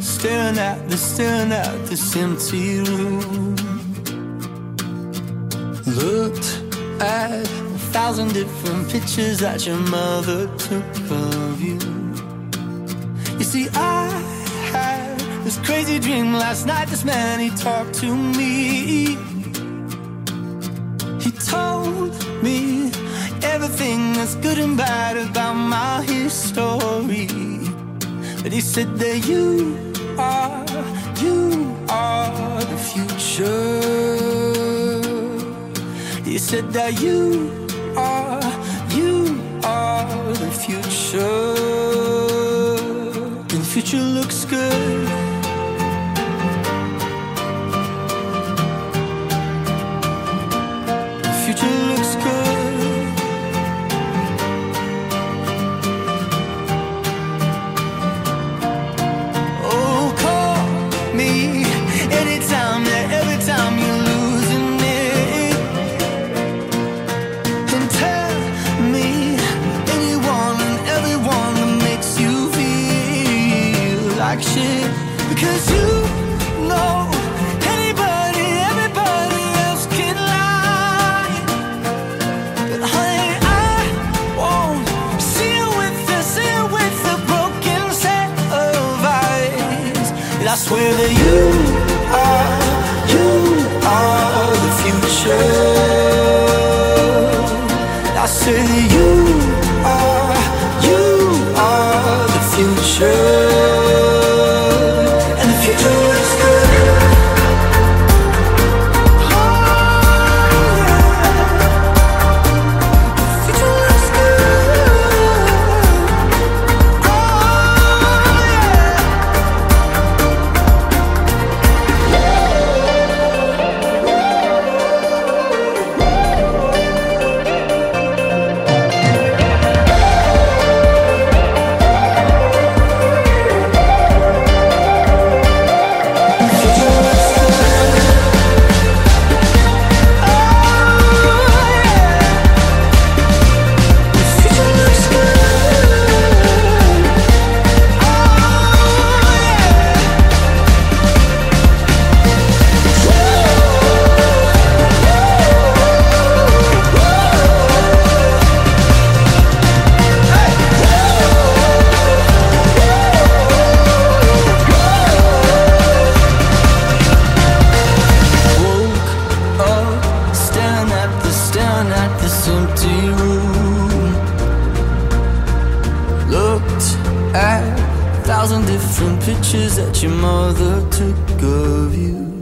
staring at the staring at this empty room. Looked at a thousand different pictures that your mother took of you. You see, I had this crazy dream last night. This man, he talked to me. He told me everything that's good and bad about my history. But he said that you are, you are the future. He said that you are, you are the future. And the future looks good. Like. Because you know anybody, everybody else can lie. But honey, I won't see you with the, see you with a broken set of eyes. And I swear that you are, you are the future. I say at this empty room. Looked at a thousand different pictures that your mother took of you.